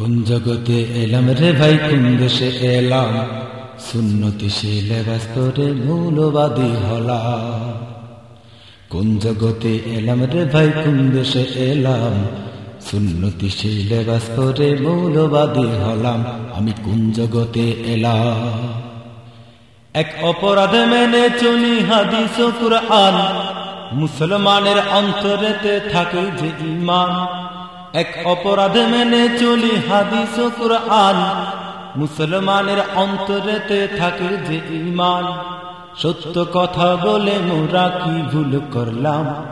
কোন জগতে এলাম রে ভাই, কোন দেশে এলাম? সুন্নতি সে লেবাস করে মৌলবাদী হলা কোন জগতে এলাম রে ভাই, কোন দেশে এলাম? সুন্নতি সে লেবাস করে মৌলবাদী হলাম। আমি কোন জগতে এলাম? এক অপরাধ মেনে চলি হাদিস কুরআন। মুসলমানের অন্তরেতে থাকে যে ইমান এক অপরাধ মেনে চলি হাদিস কুরআন। মুসলমানের অন্তরেতে থাকে যে ইমান সত্য কথা বলে মোরা কি ভুল করলাম?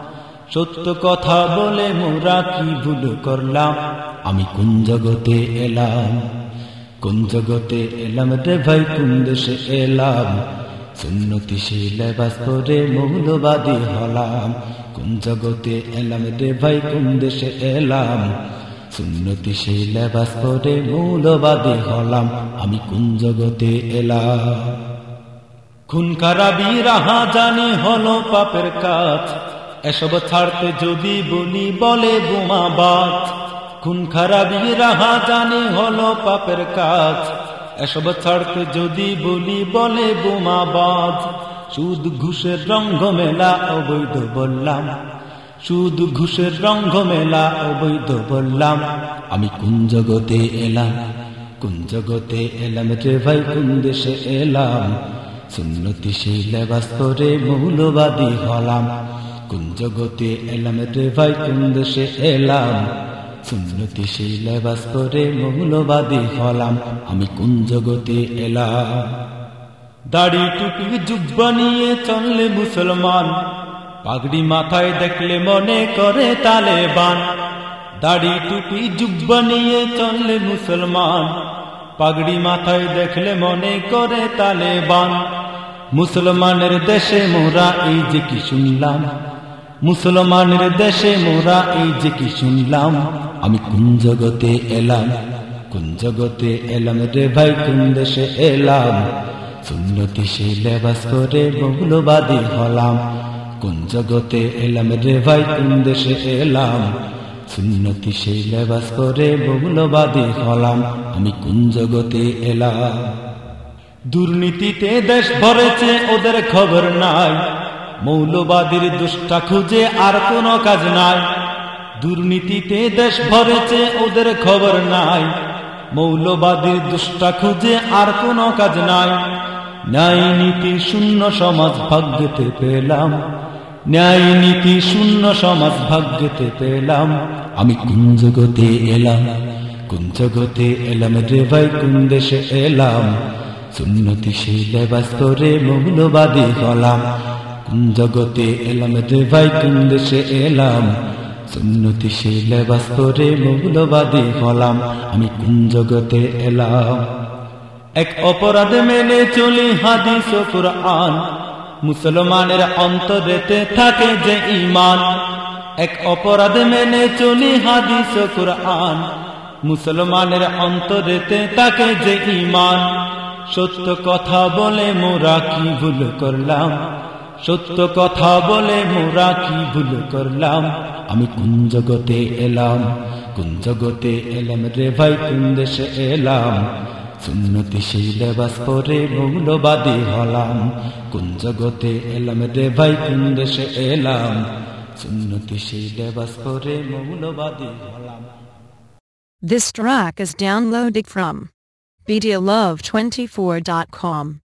সত্য কথা বলে মোরা কি ভুল করলাম? আমি কোন জগতে এলাম? কোন জগতে এলাম রে ভাই, কোন দেশে এলাম? সুন্নতি লেবাস মৌলবাদী হলাম। কোন জগতে এলাম রে ভাই, কোন দেশে এলাম? সুন্নতি লেবাস মৌলবাদী হলাম। আমি কোন জগতে এলাম? খুন খারাপি রাহা জানি হলো পাপের কাজ। এসব ছাড়তে যদি বলি বলে বোমা বাজ খুন খারাপি রাহা জানি হলো পাপের কাজ। এসব ছাড়তে যদি বলি, বলে বোমা বাজ সুদ, ঘুষের রঙ্গ মেলা, অবৈধ বললাম। সুদ, ঘুষের রঙ্গ মেলা, অবৈধ বললাম। আমি কোন জগতে এলাম? কোন জগতে এলাম রে ভাই? কোন দেশে এলাম? সুন্নতি সেই লেবাস মৌলবাদী হলাম। কোন জগতে এলাম রে ভাই? কোন দেশে এলাম? সেই লেবাস মৌলবাদী হলাম, আমি কোন জগতে এলাম? দাড়ি টুপি জুব্বা নিয়ে চললে মুসলমান, পাগড়ি মাথায় দেখলে মনে করে তালেবান। দাড়ি টুপি জুব্বা নিয়ে চললে মুসলমান, পাগড়ি মাথায় দেখলে মনে করে তালেবান। মুসলমানের দেশে মোরা এই যে কি শুনলাম মুসলমানের দেশে মোরা এই যে কি শুনলাম? আমি কোন জগতে এলাম? কোন জগতে এলাম রে ভাই, কোন দেশে এলাম? সুন্নতি সে লেবাস করে মৌলবাদী হলাম। কোন জগতে এলাম রে ভাই, কোন দেশে এলাম? সুন্নতি সেই লেবাস করে মৌলবাদী হলাম। আমি কোন জগতে এলাম? দুর্নীতিতে দেশ ভরেছে, ওদের খবর নাই। মৌলবাদীর দুষ্টা খুঁজে আর কোনো কাজ নাই। দুর্নীতিতে দেশ ভরেছে, ওদের খবর নাই। মৌলবাদীর দুষ্টা খুঁজে আর কোনো কাজ নাই। ন্যায় নীতি শূন্য সমাজ ভাগ্যতে পেলাম। ন্যায় নীতি শূন্য সমাজ ভাগ্যতে পেলাম। আমি কোন জগতে এলাম? কোন জগতে এলাম রে ভাই? কোন দেশে এলাম? সুন্নতি সেই লেবাস করে মৌলবাদী হলাম। জগতে এলাম রে ভাই কোন দেশে এলাম। সুন্নতি সেই লেবাস করে মৌলবাদী হলাম, আমি কোন জগতে এলাম? এক অপরাধ মেনে চলি হাদিস কুরআন। মুসলমানের অন্তরেতে থাকে যে ইমান এক অপরাধ মেনে চলি হাদিস কুরআন। মুসলমানের অন্তরেতে থাকে যে ইমান সত্য কথা বলে মোরা কি ভুল করলাম? সত্য কথা বলে মোরা কি ভুল করলাম? আমি কোন জগতে এলাম? কোন জগতে এলাম রে ভাই, কোন দেশে এলাম? সুন্নতি সেই পরে মৌলবাদী হলাম। কোন জগতে এলাম রে ভাই, কোন দেশে এলাম? সুন্নতি সেই পরে মৌলবাদী হলাম। This track is downloaded from BeadiaLove24.com.